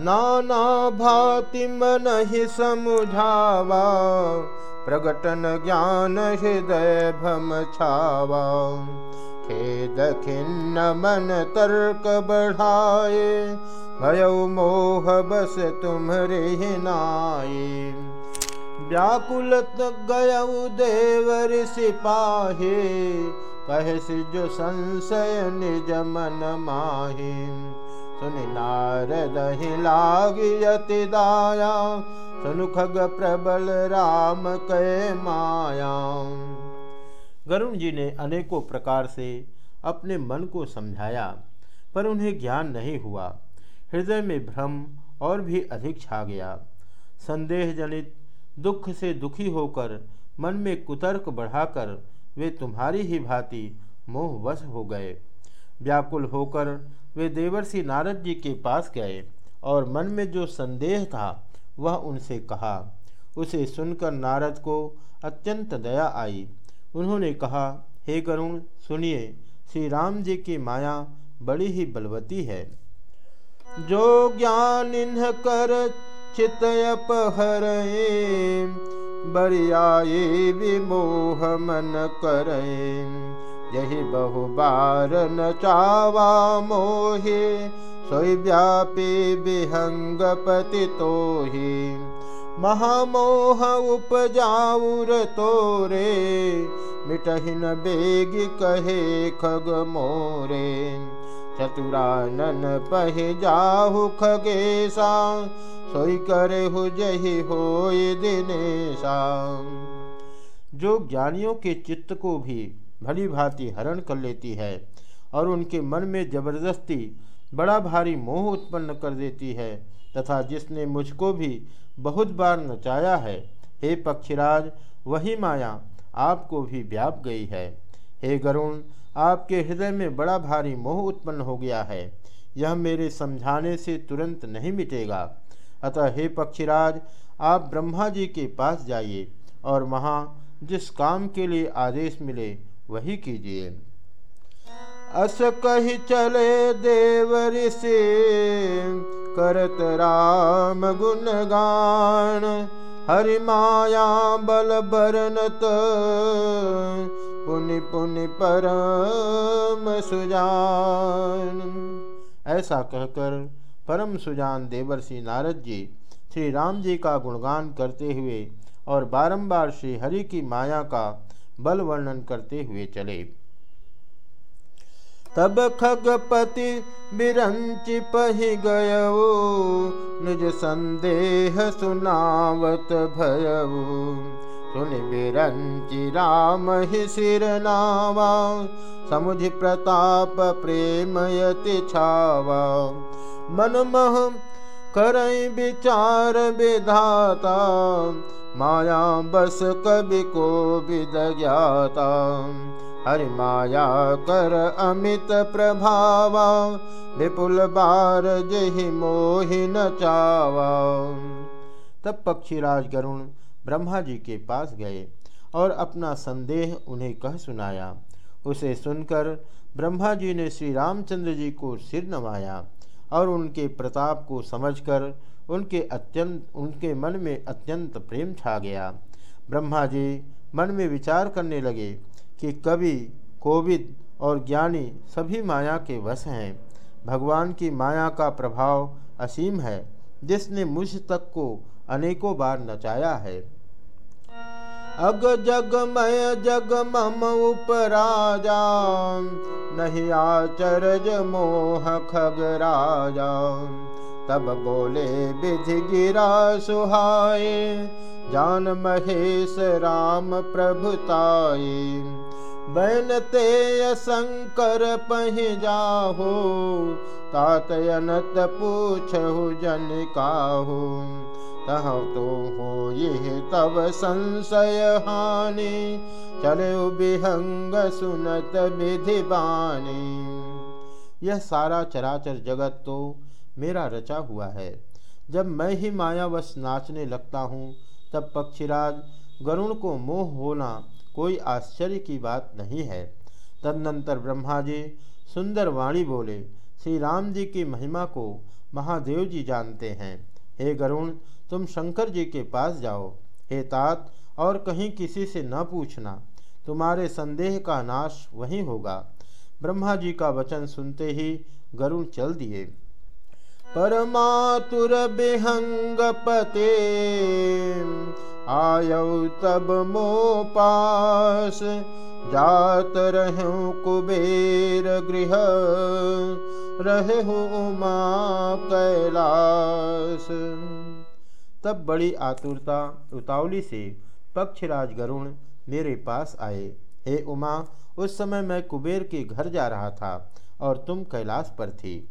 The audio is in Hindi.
नाना भाति मन ही समुझावा, प्रगटन ज्ञान हृदय भम छावा। खेद खिन्न मन तर्क बढ़ाए, भय मोह बस तुम्हरे नाये व्याकुल गय देवर सिपाही कह जो संशय निज मन माही। सुन नारद लागी दाया सुन खग प्रबल राम कै माया। गरुण जी ने अनेकों प्रकार से अपने मन को समझाया, पर उन्हें ज्ञान नहीं हुआ। हृदय में भ्रम और भी अधिक छा गया। संदेह जनित दुख से दुखी होकर मन में कुतर्क बढ़ाकर वे तुम्हारी ही भांति मोहवश हो गए। व्याकुल होकर वे देवर्षि नारद जी के पास गए और मन में जो संदेह था, वह उनसे कहा, उसे सुनकर नारद को अत्यंत दया आई। उन्होंने कहा, हे गरुण, सुनिए, श्री राम जी की माया बड़ी ही बलवती है। जो ज्ञान इन्ह कर चितयपहर बरियाए विमोह मन करे यही बहु बार न चावा मोहे, सोई व्यापी विहंग पति तो महामोह उपजाऊर तोरे, मिटहिन बेग कहे खग मोरे। चतुरानन पह जाहु खगेशा सोई करे हो जही हो दिनेशा जो ज्ञानियों के चित्त को भी भली भांति हरण कर लेती है और उनके मन में ज़बरदस्ती बड़ा भारी मोह उत्पन्न कर देती है तथा जिसने मुझको भी बहुत बार नचाया है, हे पक्षीराज, वही माया आपको भी व्याप गई है। हे गरुण, आपके हृदय में बड़ा भारी मोह उत्पन्न हो गया है। यह मेरे समझाने से तुरंत नहीं मिटेगा। अतः हे पक्षीराज, आप ब्रह्मा जी के पास जाइए और वहाँ जिस काम के लिए आदेश मिले वही कीजिए। अस कही चले देवर से करत राम गुणगान, हरि माया बल बरनत, पुनि पुनि परम सुजान। ऐसा कहकर परम सुजान देवर्षि नारद जी श्री राम जी का गुणगान करते हुए और बारंबार श्री हरि की माया का बल वर्णन करते हुए चले। तब खगपति बिरंचि पही गयो निज संदेह सुनावत भयो सुन बिरंचि राम ही सिर नावा, समुझ प्रताप प्रेम यति छावा। मन मह कर विचार विधाता, माया बस कवि को विद ज्ञाता हरि माया कर अमित प्रभावा, विपुल बार जहि मोहि न चावा। तब पक्षीराज गरुण ब्रह्मा जी के पास गए और अपना संदेह उन्हें कह सुनाया। उसे सुनकर ब्रह्मा जी ने श्री रामचंद्र जी को सिर नवाया। और उनके प्रताप को समझकर उनके अत्यंत, उनके मन में अत्यंत प्रेम छा गया। ब्रह्मा जी मन में विचार करने लगे कि कवि, कोविद और ज्ञानी सभी माया के वश हैं। भगवान की माया का प्रभाव असीम है, जिसने मुझ तक को अनेकों बार नचाया है। अग जग मय जग मम उपराजा, नहीं आचरज मोह खग राजा। तब बोले विधि गिरा सुहाए, जान महेश राम प्रभुताए बैन ते शंकर पह जाहो तातयनत पूछहु जन काहू। तह तो हो ये तब संशय हानि चले विहंग सुनत विधि बानी यह सारा चराचर जगत तो मेरा रचा हुआ है। जब मैं ही मायावश नाचने लगता हूँ, तब पक्षीराज गरुण को मोह होना कोई आश्चर्य की बात नहीं है। तदनंतर ब्रह्मा जी सुंदर वाणी बोले, श्री राम जी की महिमा को महादेव जी जानते हैं। हे गरुण तुम शंकर जी के पास जाओ, हे तात, और कहीं किसी से न पूछना। तुम्हारे संदेह का नाश वहीं होगा। ब्रह्मा जी का वचन सुनते ही गरुण चल दिए। परमातुर विहंग पते, आयौ तब मो पास जात रहूँ कुबेर गृह, रहे उमा कैलाश तब बड़ी आतुरता, उतावली से पक्षराज गरुण मेरे पास आए। हे उमा, उस समय मैं कुबेर के घर जा रहा था और तुम कैलाश पर थी।